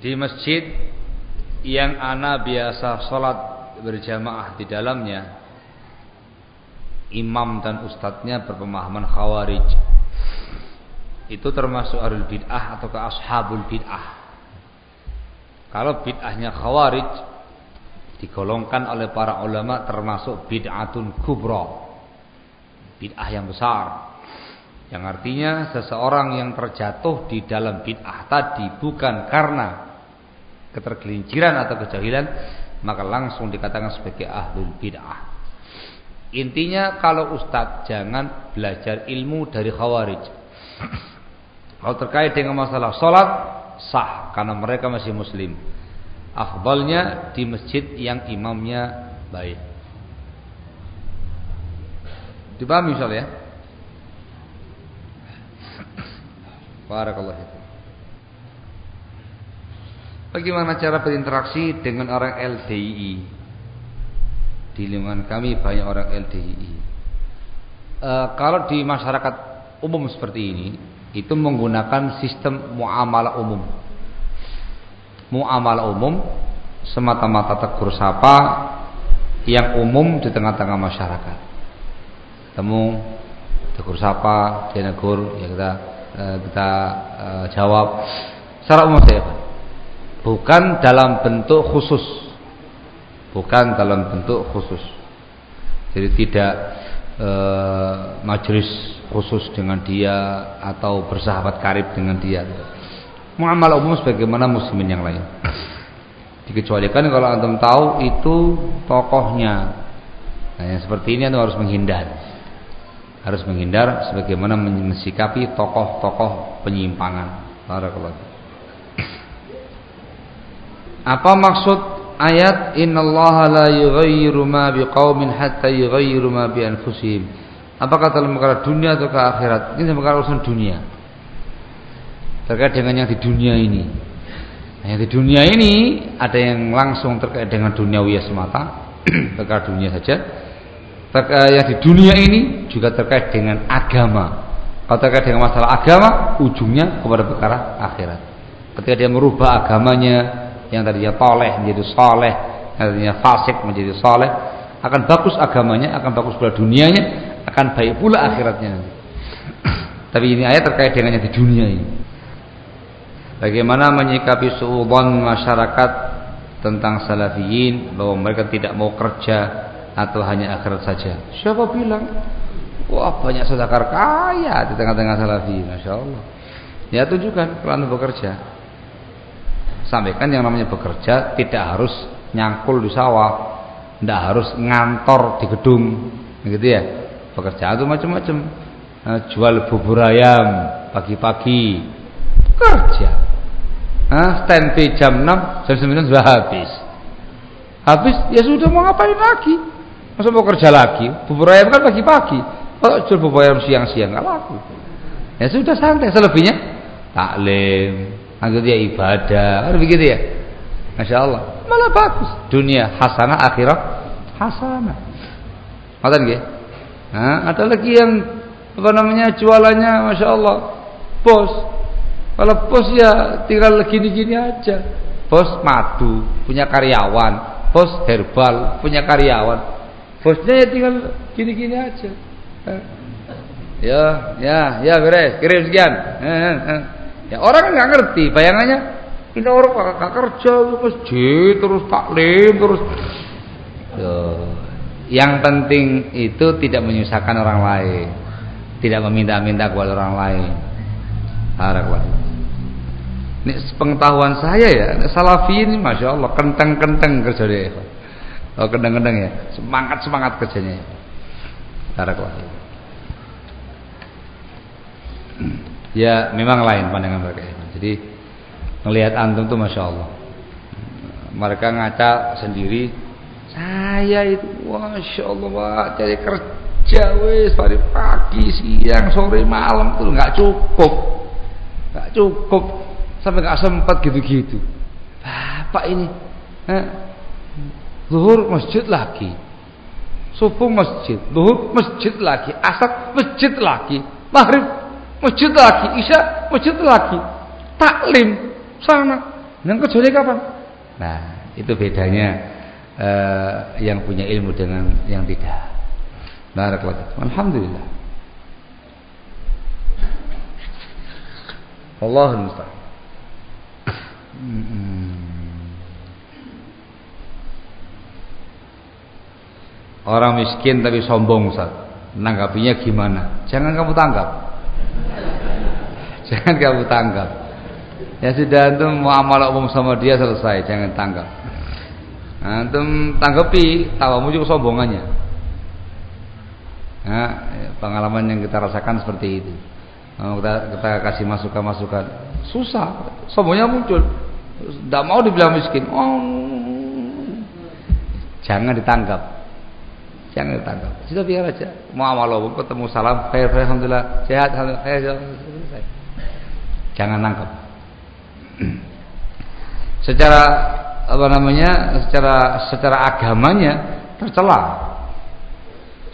di masjid yang ana biasa sholat berjamaah di dalamnya imam dan ustadznya berpemahaman khawarij. Itu termasuk ahlul bid'ah atau ke ashabul bid'ah. Kalau bid'ahnya khawarij digolongkan oleh para ulama termasuk bid'atun kubra. Bid'ah yang besar. Yang artinya seseorang yang terjatuh di dalam bid'ah tadi bukan karena ketergelinciran atau kejahilan maka langsung dikatakan sebagai ahlul bid'ah. Intinya kalau ustadz jangan belajar ilmu dari khawarij. Kalau terkait dengan masalah sholat sah karena mereka masih muslim. Afdalnya di masjid yang imamnya baik. Dipahami misalnya ya? Barakallahu Bagaimana cara berinteraksi dengan orang LDII? Di lingkungan kami banyak orang LDII. E, kalau di masyarakat umum seperti ini, itu menggunakan sistem muamalah umum. Muamalah umum semata-mata tegur sapa yang umum di tengah-tengah masyarakat. Temu tegur sapa, dia negur, ya kita e, kita e, jawab secara umum saja bukan dalam bentuk khusus. Bukan dalam bentuk khusus. Jadi tidak e, majelis khusus dengan dia atau bersahabat karib dengan dia. Muamalah umum sebagaimana muslimin yang lain. Dikecualikan kalau antum tahu itu tokohnya. Nah yang seperti ini antum harus menghindar. Harus menghindar sebagaimana mensikapi tokoh-tokoh penyimpangan. Barakallahu apa maksud ayat innallaha la yughayyiru ma biqaumin hatta yughayyiru ma bi anfusihim? Apakah dalam perkara dunia atau ke akhirat? Ini perkara urusan dunia. Terkait dengan yang di dunia ini. Nah, yang di dunia ini ada yang langsung terkait dengan duniawi semata, perkara dunia saja. Terkait yang di dunia ini juga terkait dengan agama. Kalau terkait dengan masalah agama, ujungnya kepada perkara akhirat. Ketika dia merubah agamanya, yang tadinya toleh menjadi soleh yang tadinya fasik menjadi soleh akan bagus agamanya akan bagus pula dunianya akan baik pula akhiratnya. Tapi ini ayat terkait dengan yang di dunia ini. Bagaimana menyikapi suudon masyarakat tentang salafiyin bahwa mereka tidak mau kerja atau hanya akhirat saja? Siapa bilang? Wah banyak sedekah kaya di tengah-tengah salafiyin Masya Allah. Ya tunjukkan kalau bekerja sampaikan yang namanya bekerja tidak harus nyangkul di sawah, tidak harus ngantor di gedung, gitu ya. Pekerjaan itu macam-macam. Nah, jual bubur ayam pagi-pagi, kerja. Nah, standby jam 6, jam 9 sudah habis. Habis ya sudah mau ngapain lagi? Masa mau kerja lagi? Bubur ayam kan pagi-pagi. Kalau jual bubur ayam siang-siang nggak laku. Ya sudah santai. Selebihnya taklim, anggap dia ibadah. Harus begitu ya? Masya Allah malah bagus. Dunia hasanah akhirat hasanah. Matan gak? Nah, ada lagi yang apa namanya jualannya Masya Allah bos. Kalau bos ya tinggal gini-gini aja. Bos madu punya karyawan. Bos herbal punya karyawan. Bosnya ya tinggal gini-gini aja. Ya ya ya beres. Kirim sekian Ya orang kan nggak ngerti, bayangannya ini orang kakak kerja masjid terus taklim terus. Ya. Yang penting itu tidak menyusahkan orang lain, tidak meminta-minta kepada orang lain. Harapan. Ini pengetahuan saya ya, salafi ini masya Allah kenteng-kenteng kerja dia. Oh kenteng-kenteng ya, semangat semangat kerjanya. Harapan. Ya memang lain pandangan mereka jadi melihat antum tuh masya Allah. Mereka ngaca sendiri saya itu masya Allah pak cari kerja wes dari pagi siang sore malam tuh nggak cukup. Nggak cukup. Sampai nggak sempat gitu-gitu. Bapak ini eh, zuhur masjid lagi subuh masjid zuhur masjid lagi asar masjid lagi maghrib masjid lagi, isya masjid lagi, taklim sana. Nang kecuali kapan? Nah, itu bedanya uh, yang punya ilmu dengan yang tidak. Barakallahu. Alhamdulillah. Allahul musta'an. Orang miskin tapi sombong Ustaz. Nanggapinya gimana? Jangan kamu tanggap. Jangan kamu tanggap. Ya sudah antum muamalah umum sama dia selesai, jangan tanggap. Antum tanggapi tawamu juga sombongannya. Nah, pengalaman yang kita rasakan seperti itu. Kita, kita kasih masukan-masukan, susah, sombongnya muncul. Tidak mau dibilang miskin. Oh, jangan ditanggap. Jangan ditangkap. Sudah biar aja. Muamalah ketemu salam, khair, alhamdulillah, sehat, alhamdulillah. Jangan nangkap. secara apa namanya? Secara secara agamanya tercela.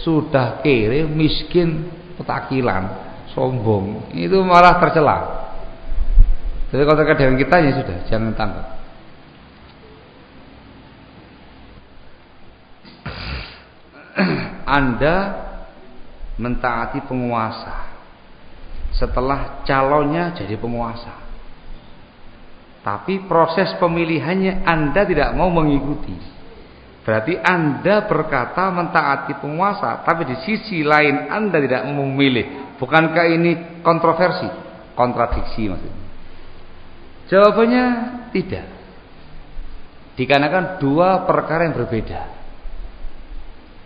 Sudah kere, miskin, petakilan, sombong. Itu malah tercela. Jadi kalau terkait dengan kita ya sudah, jangan tangkap. Anda mentaati penguasa setelah calonnya jadi penguasa. Tapi proses pemilihannya Anda tidak mau mengikuti. Berarti Anda berkata mentaati penguasa, tapi di sisi lain Anda tidak mau memilih. Bukankah ini kontroversi? Kontradiksi maksudnya. Jawabannya tidak. Dikarenakan dua perkara yang berbeda.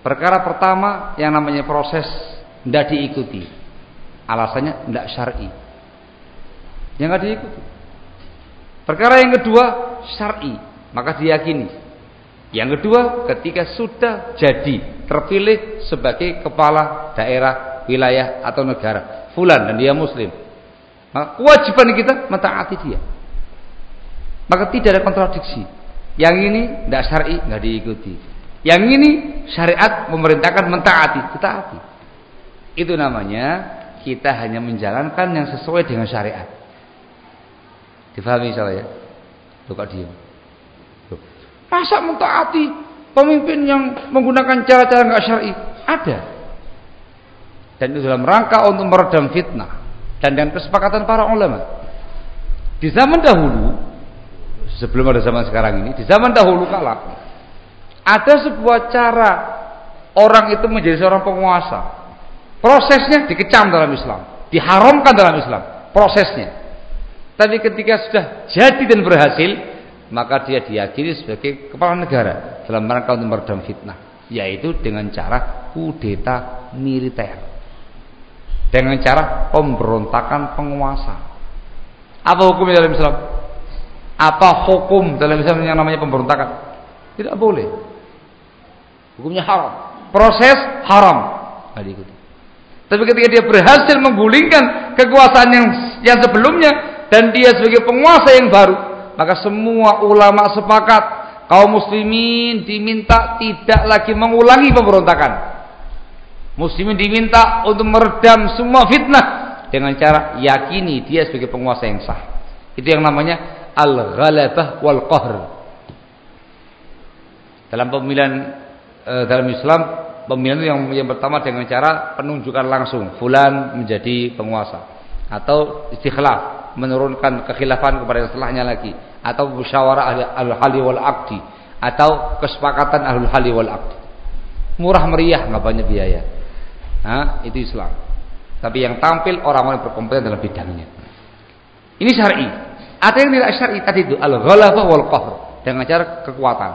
Perkara pertama yang namanya proses tidak diikuti. Alasannya tidak syar'i. Yang tidak diikuti. Perkara yang kedua syar'i, maka diyakini. Yang kedua, ketika sudah jadi terpilih sebagai kepala daerah, wilayah atau negara, fulan dan dia muslim. Maka kewajiban kita mentaati dia. Maka tidak ada kontradiksi. Yang ini tidak syar'i, nggak diikuti. Yang ini syariat memerintahkan mentaati, tetapi itu namanya kita hanya menjalankan yang sesuai dengan syariat. Difahami saya ya? Tuh kok diam. Masa mentaati pemimpin yang menggunakan cara-cara nggak syar'i? Ada. Dan itu dalam rangka untuk meredam fitnah dan dengan kesepakatan para ulama. Di zaman dahulu, sebelum ada zaman sekarang ini, di zaman dahulu kala ada sebuah cara orang itu menjadi seorang penguasa. Prosesnya dikecam dalam Islam, diharamkan dalam Islam, prosesnya. Tapi ketika sudah jadi dan berhasil, maka dia diyakini sebagai kepala negara dalam rangka untuk meredam fitnah, yaitu dengan cara kudeta militer. Dengan cara pemberontakan penguasa. Apa hukumnya dalam Islam? Apa hukum dalam Islam yang namanya pemberontakan? Tidak boleh. Hukumnya haram. Proses haram. Nah, diikuti. Tapi ketika dia berhasil menggulingkan kekuasaan yang yang sebelumnya dan dia sebagai penguasa yang baru, maka semua ulama sepakat kaum muslimin diminta tidak lagi mengulangi pemberontakan. Muslimin diminta untuk meredam semua fitnah dengan cara yakini dia sebagai penguasa yang sah. Itu yang namanya al-ghalabah wal qahr. Dalam pemilihan e, dalam Islam pemilihan yang yang pertama dengan cara penunjukan langsung. Fulan menjadi penguasa. Atau istikhlaf menurunkan kekhilafan kepada yang setelahnya lagi. Atau musyawarah al hali wal akdi. Atau kesepakatan ahlul hali wal akdi. Murah meriah nggak banyak biaya. Nah, itu Islam. Tapi yang tampil orang-orang berkompeten dalam bidangnya. Ini syar'i. Ada yang tidak syar'i tadi itu. Al ghalabah wal qahr dengan cara kekuatan.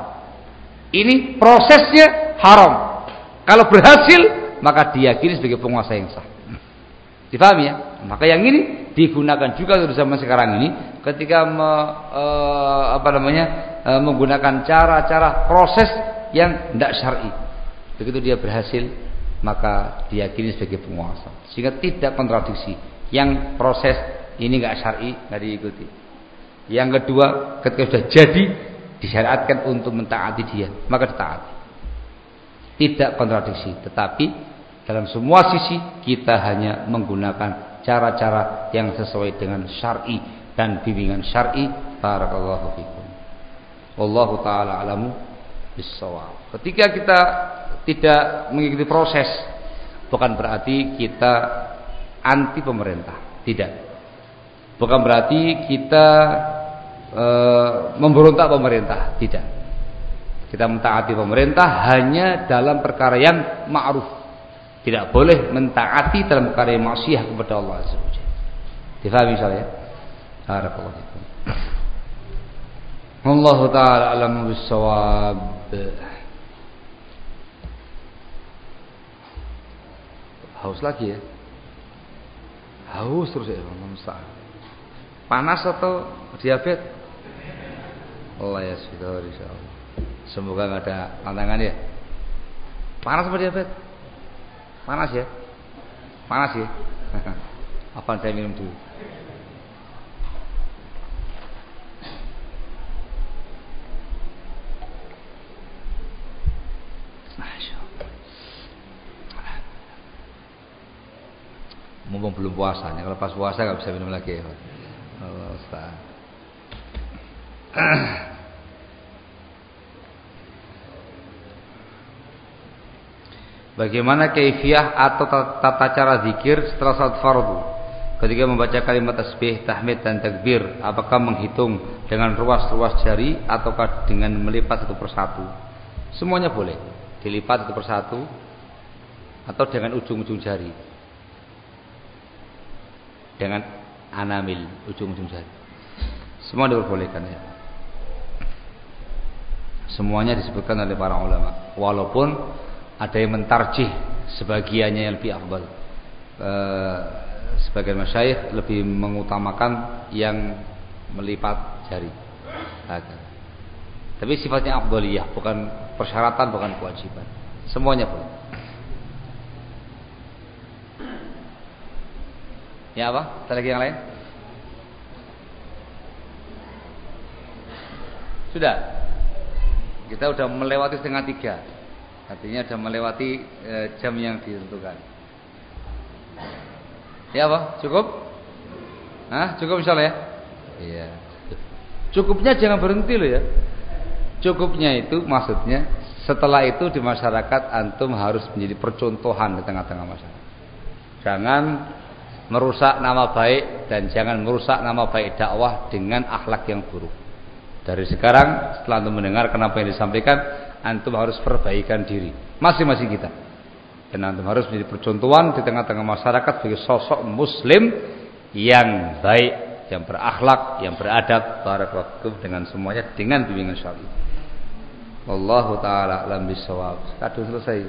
Ini prosesnya haram. Kalau berhasil, maka diyakini sebagai penguasa yang sah. Difahami ya? Maka yang ini digunakan juga di zaman sekarang ini ketika me, e, apa namanya e, menggunakan cara-cara proses yang tidak syar'i. Begitu dia berhasil, maka diyakini sebagai penguasa. Sehingga tidak kontradiksi. Yang proses ini nggak syar'i, nggak diikuti. Yang kedua, ketika sudah jadi disyariatkan untuk mentaati dia, maka ditaati. Tidak kontradiksi, tetapi dalam semua sisi kita hanya menggunakan cara-cara yang sesuai dengan syar'i dan bimbingan syar'i. Barakallahu fikum. Wallahu taala alamu bisawab. Ketika kita tidak mengikuti proses bukan berarti kita anti pemerintah, tidak. Bukan berarti kita e, memberontak pemerintah, tidak. Kita mentaati pemerintah hanya dalam perkara yang ma'ruf. Tidak boleh mentaati dalam perkara yang maksiat kepada Allah Azza. Difahami saya? Barakallahu taala alam bisawab. Haus lagi ya? Haus terus ya, Panas atau diabetes? Allah ya sudah insyaallah. Semoga nggak ada tantangan ya. Panas apa diabetes? Panas ya? Panas ya? Apa saya minum dulu? Mumpung belum puasa, kalau pas puasa nggak bisa minum lagi. Ya. Allah Bagaimana kaifiah atau tata cara zikir setelah salat fardu? Ketika membaca kalimat tasbih, tahmid dan takbir, apakah menghitung dengan ruas-ruas jari ataukah dengan melipat satu persatu? Semuanya boleh, dilipat satu persatu atau dengan ujung-ujung jari. Dengan anamil, ujung-ujung jari. Semua diperbolehkan ya. Semuanya disebutkan oleh para ulama. Walaupun ada yang mentarjih sebagiannya yang lebih afdal. E, sebagian masyayikh lebih mengutamakan yang melipat jari. Agar. tapi sifatnya afdaliyah bukan persyaratan bukan kewajiban. Semuanya boleh. Ya apa? Ada lagi yang lain? Sudah. Kita sudah melewati setengah tiga Artinya sudah melewati e, jam yang ditentukan. Ya apa? Cukup? Hah? Cukup misalnya ya? Iya. Cukupnya jangan berhenti loh ya. Cukupnya itu maksudnya setelah itu di masyarakat antum harus menjadi percontohan di tengah-tengah masyarakat. Jangan merusak nama baik dan jangan merusak nama baik dakwah dengan akhlak yang buruk. Dari sekarang setelah antum mendengar kenapa yang disampaikan, antum harus perbaikan diri masing-masing kita dan antum harus menjadi percontohan di tengah-tengah masyarakat sebagai sosok muslim yang baik yang berakhlak yang beradab barakallahu dengan semuanya dengan bimbingan syar'i Wallahu taala alam bisawab. Kadung selesai.